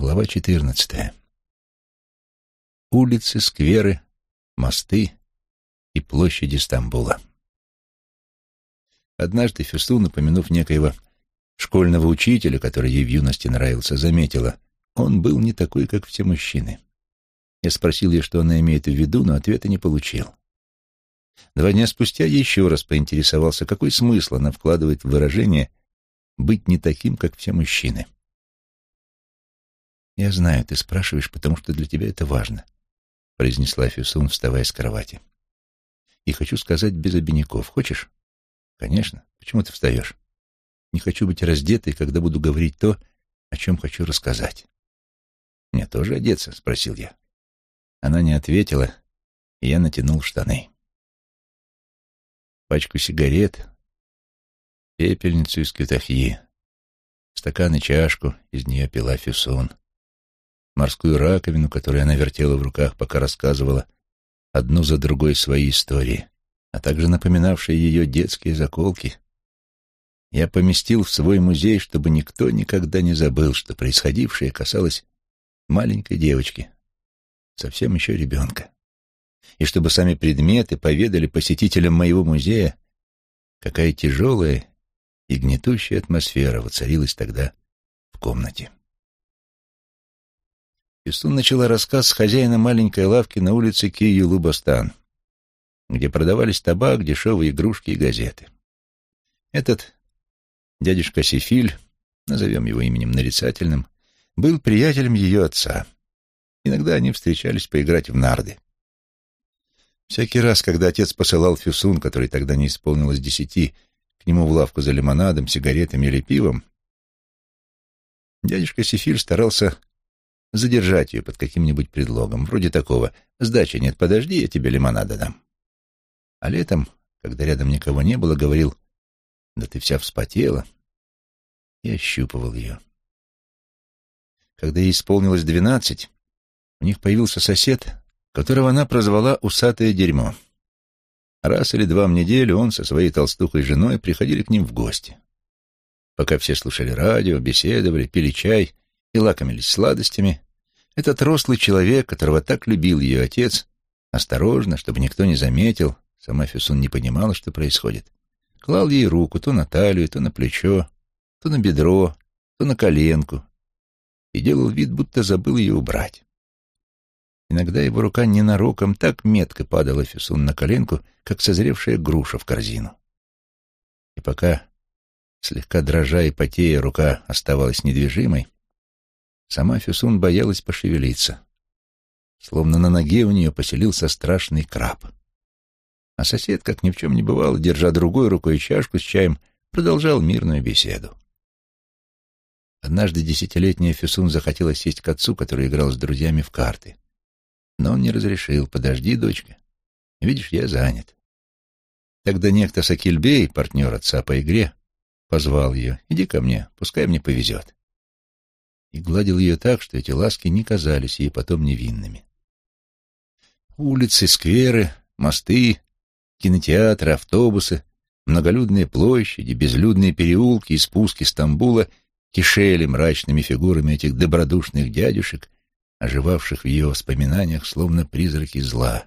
Глава четырнадцатая. Улицы, скверы, мосты и площади Стамбула. Однажды Фюсту, напомянув некоего школьного учителя, который ей в юности нравился, заметила, он был не такой, как все мужчины. Я спросил ее, что она имеет в виду, но ответа не получил. Два дня спустя я еще раз поинтересовался, какой смысл она вкладывает в выражение «быть не таким, как все мужчины». «Я знаю, ты спрашиваешь, потому что для тебя это важно», — произнесла Фюсун, вставая с кровати. «И хочу сказать без обиняков. Хочешь?» «Конечно. Почему ты встаешь?» «Не хочу быть раздетой, когда буду говорить то, о чем хочу рассказать». «Мне тоже одеться?» — спросил я. Она не ответила, и я натянул штаны. Пачку сигарет, пепельницу из кютахьи, стакан и чашку, из нее пила фюсон, морскую раковину, которую она вертела в руках, пока рассказывала одну за другой свои истории, а также напоминавшие ее детские заколки. Я поместил в свой музей, чтобы никто никогда не забыл, что происходившее касалось маленькой девочки, совсем еще ребенка. И чтобы сами предметы поведали посетителям моего музея, какая тяжелая и гнетущая атмосфера воцарилась тогда в комнате. Юстун начала рассказ с хозяина маленькой лавки на улице Кию-Лубастан, где продавались табак, дешевые игрушки и газеты. Этот дядюшка Сефиль, назовем его именем нарицательным, был приятелем ее отца — Иногда они встречались поиграть в нарды. Всякий раз, когда отец посылал Фюсун, который тогда не исполнилось десяти, к нему в лавку за лимонадом, сигаретами или пивом, дядюшка Сефиль старался задержать ее под каким-нибудь предлогом, вроде такого «Сдачи нет, подожди, я тебе лимонада дам». А летом, когда рядом никого не было, говорил «Да ты вся вспотела» и ощупывал ее. Когда ей исполнилось двенадцать, у них появился сосед, которого она прозвала «усатое дерьмо». Раз или два в неделю он со своей толстухой женой приходили к ним в гости. Пока все слушали радио, беседовали, пили чай и лакомились сладостями, этот рослый человек, которого так любил ее отец, осторожно, чтобы никто не заметил, сама Фюсун не понимала, что происходит, клал ей руку то на талию, то на плечо, то на бедро, то на коленку и делал вид, будто забыл ее убрать. Иногда его рука ненароком так метко падала Фюсун на коленку, как созревшая груша в корзину. И пока, слегка дрожа и потея, рука оставалась недвижимой, сама Фюсун боялась пошевелиться, словно на ноге у нее поселился страшный краб. А сосед, как ни в чем не бывало, держа другой рукой чашку с чаем, продолжал мирную беседу. Однажды десятилетняя Фюсун захотела сесть к отцу, который играл с друзьями в карты. Но он не разрешил. Подожди, дочка. Видишь, я занят. Тогда некто Сакильбей, партнер отца по игре, позвал ее. Иди ко мне, пускай мне повезет. И гладил ее так, что эти ласки не казались ей потом невинными. Улицы, скверы, мосты, кинотеатры, автобусы, многолюдные площади, безлюдные переулки и спуски Стамбула кишели мрачными фигурами этих добродушных дядюшек оживавших в ее воспоминаниях, словно призраки зла,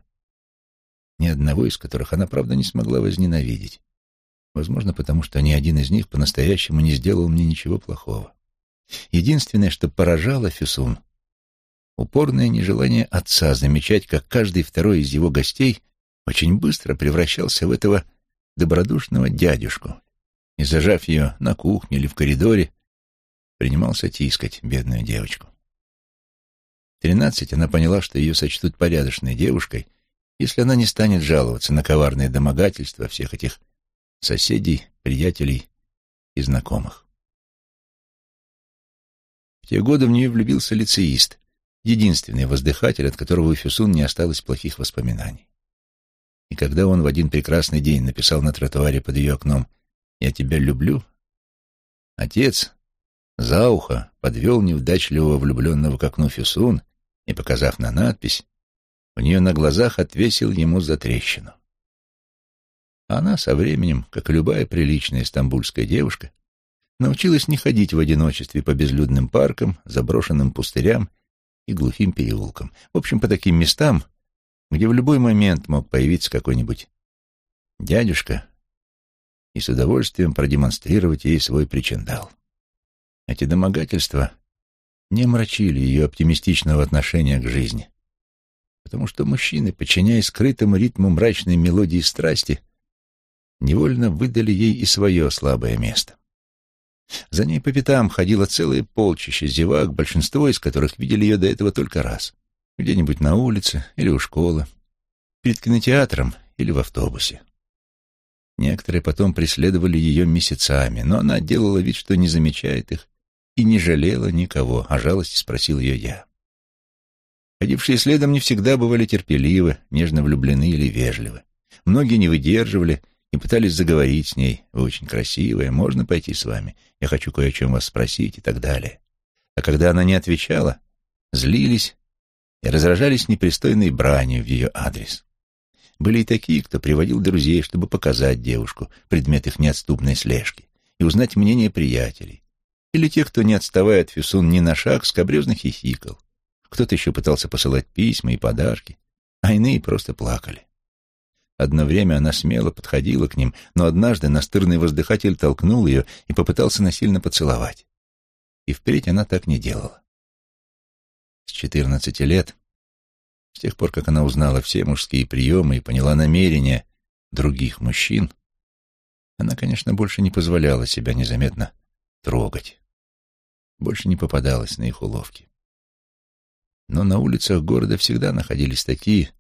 ни одного из которых она, правда, не смогла возненавидеть. Возможно, потому что ни один из них по-настоящему не сделал мне ничего плохого. Единственное, что поражало Фюсун — упорное нежелание отца замечать, как каждый второй из его гостей очень быстро превращался в этого добродушного дядюшку и, зажав ее на кухне или в коридоре, принимался тискать бедную девочку тринадцать она поняла, что ее сочтут порядочной девушкой, если она не станет жаловаться на коварные домогательства всех этих соседей, приятелей и знакомых. В те годы в нее влюбился лицеист, единственный воздыхатель, от которого у Фюсун не осталось плохих воспоминаний. И когда он в один прекрасный день написал на тротуаре под ее окном «Я тебя люблю», отец за ухо подвел неудачливого влюбленного к окну Фюсун и, показав на надпись, у нее на глазах отвесил ему за трещину. Она со временем, как любая приличная стамбульская девушка, научилась не ходить в одиночестве по безлюдным паркам, заброшенным пустырям и глухим переулкам. В общем, по таким местам, где в любой момент мог появиться какой-нибудь дядюшка и с удовольствием продемонстрировать ей свой причиндал. Эти домогательства не мрачили ее оптимистичного отношения к жизни, потому что мужчины, подчиняясь скрытому ритму мрачной мелодии страсти, невольно выдали ей и свое слабое место. За ней по пятам ходило целое полчище зевак, большинство из которых видели ее до этого только раз. Где-нибудь на улице или у школы, перед кинотеатром или в автобусе. Некоторые потом преследовали ее месяцами, но она делала вид, что не замечает их и не жалела никого, а жалости спросил ее я. Ходившие следом не всегда бывали терпеливы, нежно влюблены или вежливы. Многие не выдерживали и пытались заговорить с ней. «Вы очень красивая, можно пойти с вами? Я хочу кое о чем вас спросить» и так далее. А когда она не отвечала, злились и разражались непристойной бранью в ее адрес. Были и такие, кто приводил друзей, чтобы показать девушку, предмет их неотступной слежки, и узнать мнение приятелей. Или те, кто, не отставая от Фюсун ни на шаг, скобрезно хихикал. Кто-то еще пытался посылать письма и подарки, а иные просто плакали. Одно время она смело подходила к ним, но однажды настырный воздыхатель толкнул ее и попытался насильно поцеловать. И впредь она так не делала. С четырнадцати лет с тех пор, как она узнала все мужские приемы и поняла намерения других мужчин, она, конечно, больше не позволяла себя незаметно трогать. Больше не попадалась на их уловки. Но на улицах города всегда находились такие,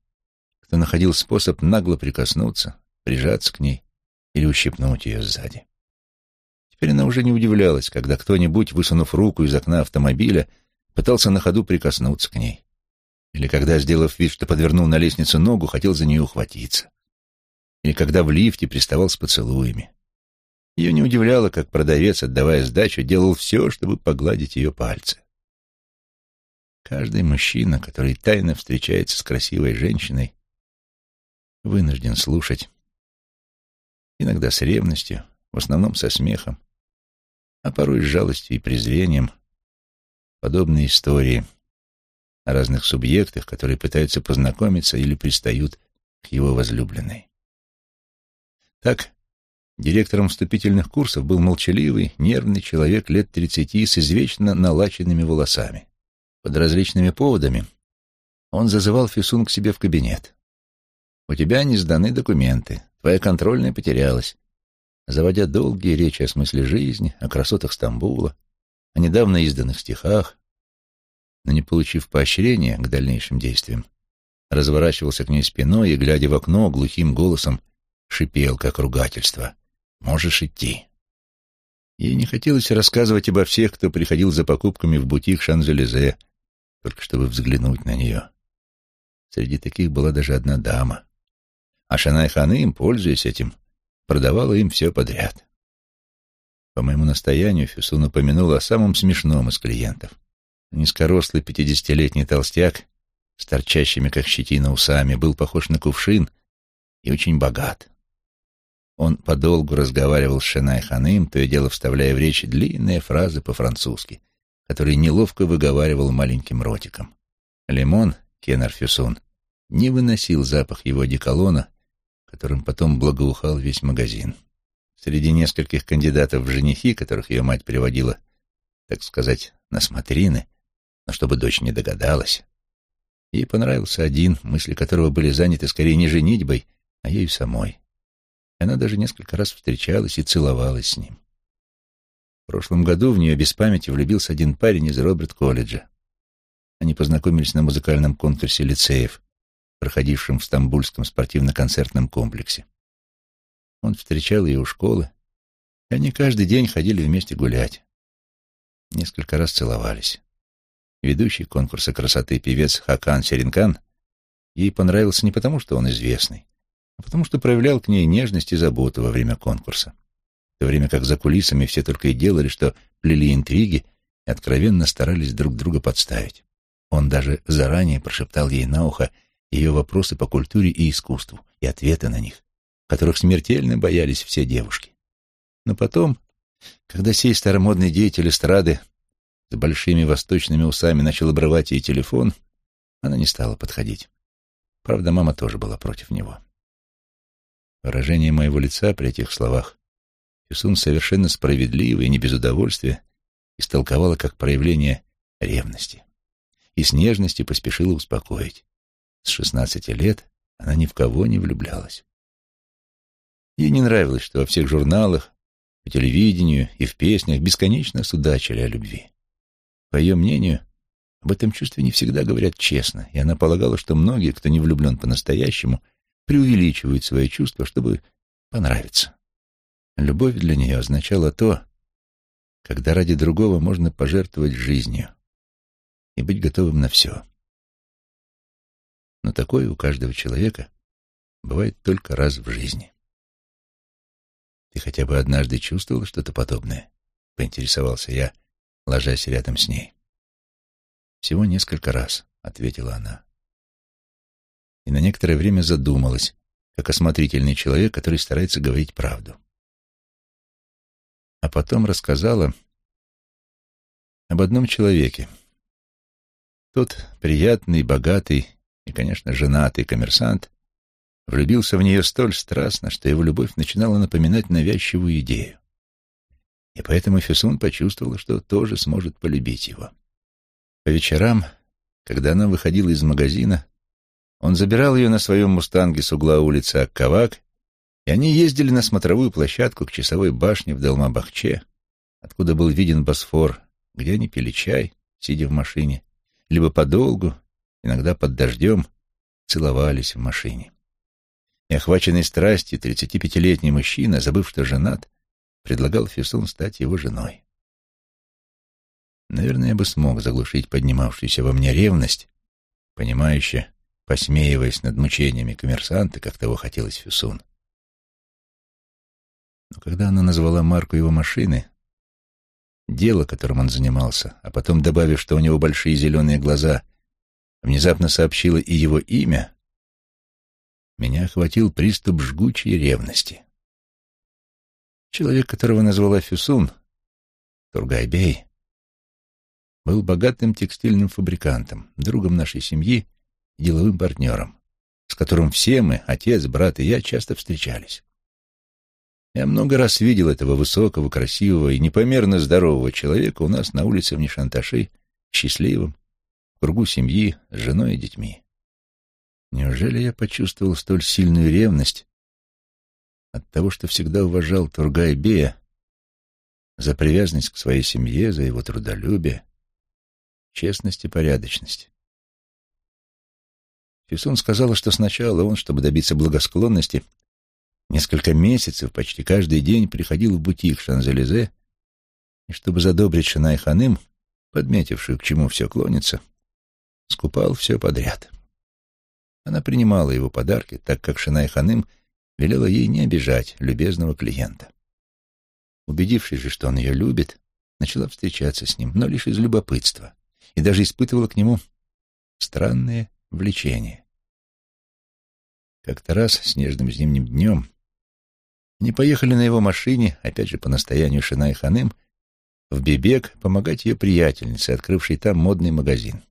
кто находил способ нагло прикоснуться, прижаться к ней или ущипнуть ее сзади. Теперь она уже не удивлялась, когда кто-нибудь, высунув руку из окна автомобиля, пытался на ходу прикоснуться к ней или когда, сделав вид, что подвернул на лестницу ногу, хотел за нее ухватиться, или когда в лифте приставал с поцелуями. Ее не удивляло, как продавец, отдавая сдачу, делал все, чтобы погладить ее пальцы. Каждый мужчина, который тайно встречается с красивой женщиной, вынужден слушать, иногда с ревностью, в основном со смехом, а порой с жалостью и презрением, подобные истории — о разных субъектах, которые пытаются познакомиться или пристают к его возлюбленной. Так, директором вступительных курсов был молчаливый, нервный человек лет тридцати с извечно налаченными волосами. Под различными поводами он зазывал Фисун к себе в кабинет. «У тебя не сданы документы, твоя контрольная потерялась», заводя долгие речи о смысле жизни, о красотах Стамбула, о недавно изданных стихах, но не получив поощрения к дальнейшим действиям, разворачивался к ней спиной и, глядя в окно, глухим голосом шипел, как ругательство. «Можешь идти». Ей не хотелось рассказывать обо всех, кто приходил за покупками в бутик Шанзелезе, только чтобы взглянуть на нее. Среди таких была даже одна дама. А Шанай Ханым, пользуясь этим, продавала им все подряд. По моему настоянию Фюсун упомянул о самом смешном из клиентов. Низкорослый пятидесятилетний толстяк с торчащими, как щетина, усами был похож на кувшин и очень богат. Он подолгу разговаривал с Шенай Ханым, то и дело вставляя в речь длинные фразы по-французски, которые неловко выговаривал маленьким ротиком. Лимон, Кеннер Фюсун, не выносил запах его деколона, которым потом благоухал весь магазин. Среди нескольких кандидатов в женихи, которых ее мать приводила, так сказать, на смотрины, но чтобы дочь не догадалась. Ей понравился один, мысли которого были заняты скорее не женитьбой, а ею самой. Она даже несколько раз встречалась и целовалась с ним. В прошлом году в нее без памяти влюбился один парень из Роберт-колледжа. Они познакомились на музыкальном конкурсе лицеев, проходившем в Стамбульском спортивно-концертном комплексе. Он встречал ее у школы, и они каждый день ходили вместе гулять. Несколько раз целовались ведущий конкурса красоты певец Хакан Серенкан, ей понравился не потому, что он известный, а потому что проявлял к ней нежность и заботу во время конкурса, в то время как за кулисами все только и делали, что плели интриги и откровенно старались друг друга подставить. Он даже заранее прошептал ей на ухо ее вопросы по культуре и искусству и ответы на них, которых смертельно боялись все девушки. Но потом, Когда сей старомодный деятель эстрады с большими восточными усами начал обрывать ей телефон, она не стала подходить. Правда, мама тоже была против него. Выражение моего лица при этих словах Фисун совершенно справедливо и не без удовольствия истолковала как проявление ревности. И с нежностью поспешила успокоить. С шестнадцати лет она ни в кого не влюблялась. Ей не нравилось, что во всех журналах, по телевидению и в песнях бесконечно судачили о любви. По ее мнению, об этом чувстве не всегда говорят честно, и она полагала, что многие, кто не влюблен по-настоящему, преувеличивают свои чувства, чтобы понравиться. Любовь для нее означала то, когда ради другого можно пожертвовать жизнью и быть готовым на все. Такое у каждого человека бывает только раз в жизни. «Ты хотя бы однажды чувствовал что-то подобное?» — поинтересовался я, ложась рядом с ней. «Всего несколько раз», — ответила она. И на некоторое время задумалась, как осмотрительный человек, который старается говорить правду. А потом рассказала об одном человеке. Тот приятный, богатый и, конечно, женатый коммерсант влюбился в нее столь страстно, что его любовь начинала напоминать навязчивую идею. И поэтому Фесун почувствовала, что тоже сможет полюбить его. По вечерам, когда она выходила из магазина, он забирал ее на своем мустанге с угла улицы Аккавак, и они ездили на смотровую площадку к часовой башне в Далмабахче, откуда был виден Босфор, где они пили чай, сидя в машине, либо подолгу, иногда под дождем, целовались в машине. И охваченный страстью 35-летний мужчина, забыв, что женат, предлагал Фисун стать его женой. Наверное, я бы смог заглушить поднимавшуюся во мне ревность, понимающе посмеиваясь над мучениями коммерсанта, как того хотелось Фюсун. Но когда она назвала марку его машины, дело, которым он занимался, а потом, добавив, что у него большие зеленые глаза, внезапно сообщила и его имя, меня охватил приступ жгучей ревности. Человек, которого назвала Фюсун, Тургайбей, был богатым текстильным фабрикантом, другом нашей семьи и деловым партнером, с которым все мы, отец, брат и я, часто встречались. Я много раз видел этого высокого, красивого и непомерно здорового человека у нас на улице в Нишанташи, счастливым, кругу семьи, с женой и детьми. Неужели я почувствовал столь сильную ревность от того, что всегда уважал Тургай Бея за привязанность к своей семье, за его трудолюбие, честность и порядочность? Фисун сказала, что сначала он, чтобы добиться благосклонности, Несколько месяцев почти каждый день приходил в бутик Шанзелезе, и чтобы задобрить Шинай Ханым, подметившую, к чему все клонится, скупал все подряд. Она принимала его подарки, так как Шинай Ханым велела ей не обижать любезного клиента. Убедившись же, что он ее любит, начала встречаться с ним, но лишь из любопытства, и даже испытывала к нему странное влечение. Как-то раз снежным зимним днем они поехали на его машине, опять же по настоянию Шина и Ханым, в Бибек помогать ее приятельнице, открывшей там модный магазин.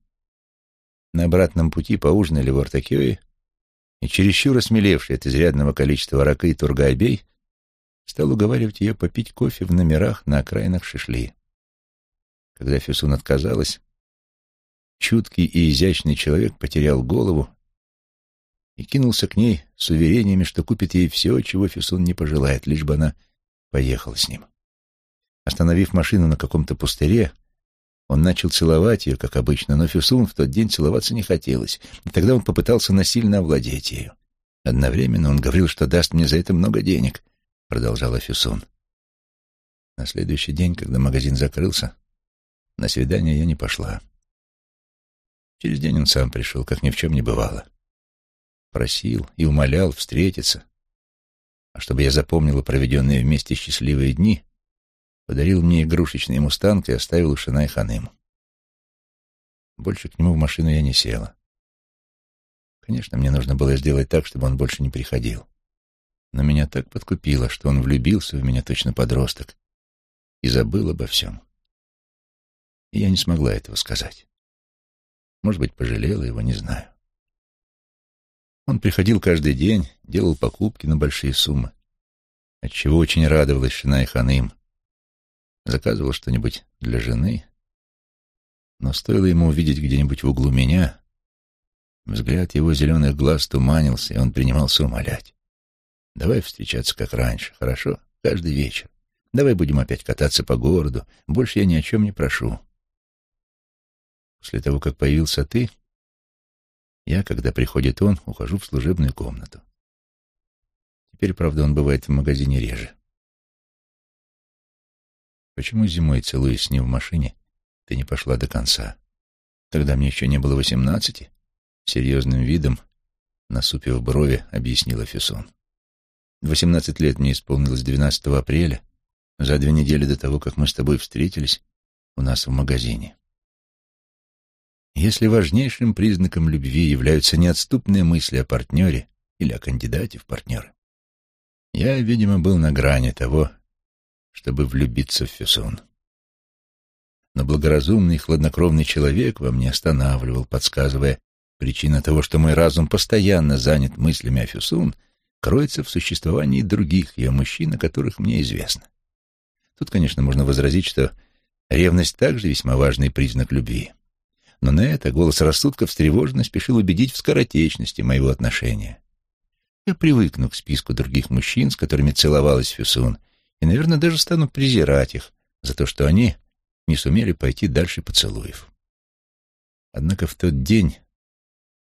На обратном пути поужинали в Артакёе, и чересчур осмелевший от изрядного количества ракы Тургайбей стал уговаривать ее попить кофе в номерах на окраинах Шишли. Когда Фюсун отказалась, чуткий и изящный человек потерял голову и кинулся к ней с уверениями, что купит ей все, чего Фисун не пожелает, лишь бы она поехала с ним. Остановив машину на каком-то пустыре, он начал целовать ее, как обычно, но Фюсун в тот день целоваться не хотелось, и тогда он попытался насильно овладеть ею. Одновременно он говорил, что даст мне за это много денег, продолжала Фюсун. На следующий день, когда магазин закрылся, на свидание я не пошла. Через день он сам пришел, как ни в чем не бывало просил и умолял встретиться. А чтобы я запомнила проведенные вместе счастливые дни, подарил мне игрушечный мустанг и оставил у Шинай Ханым. Больше к нему в машину я не села. Конечно, мне нужно было сделать так, чтобы он больше не приходил. Но меня так подкупило, что он влюбился в меня точно подросток, и забыл обо всем. И я не смогла этого сказать. Может быть, пожалела его, не знаю. Он приходил каждый день, делал покупки на большие суммы, отчего очень радовалась Шинай Ханым. Заказывал что-нибудь для жены, но стоило ему увидеть где-нибудь в углу меня, взгляд его зеленых глаз туманился, и он принимался умолять. «Давай встречаться как раньше, хорошо? Каждый вечер. Давай будем опять кататься по городу. Больше я ни о чем не прошу. После того, как появился ты, я, когда приходит он, ухожу в служебную комнату. Теперь, правда, он бывает в магазине реже. Почему зимой, целуясь с ним в машине, ты не пошла до конца? Тогда мне еще не было восемнадцати. Серьезным видом, насупив брови, объяснила Фессон. Восемнадцать лет мне исполнилось 12 апреля, за две недели до того, как мы с тобой встретились у нас в магазине. Если важнейшим признаком любви являются неотступные мысли о партнере или о кандидате в партнеры, я, видимо, был на грани того, чтобы влюбиться в Фюсон. Но благоразумный, хладнокровный человек во мне останавливал, подсказывая, причина того, что мой разум постоянно занят мыслями о Фюсун, кроется в существовании других ее мужчин, о которых мне известно. Тут, конечно, можно возразить, что ревность также весьма важный признак любви. Но на это голос рассудка встревоженно спешил убедить в скоротечности моего отношения. Я привыкну к списку других мужчин, с которыми целовалась Фюсун, и, наверное, даже стану презирать их за то, что они не сумели пойти дальше поцелуев. Однако в тот день,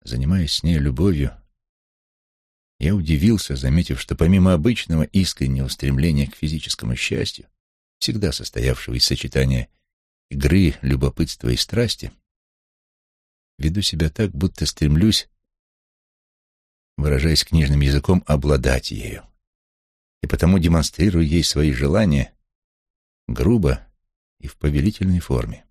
занимаясь с ней любовью, я удивился, заметив, что помимо обычного искреннего стремления к физическому счастью, всегда состоявшего из сочетания игры, любопытства и страсти, веду себя так, будто стремлюсь, выражаясь книжным языком, обладать ею. И потому демонстрирую ей свои желания грубо и в повелительной форме.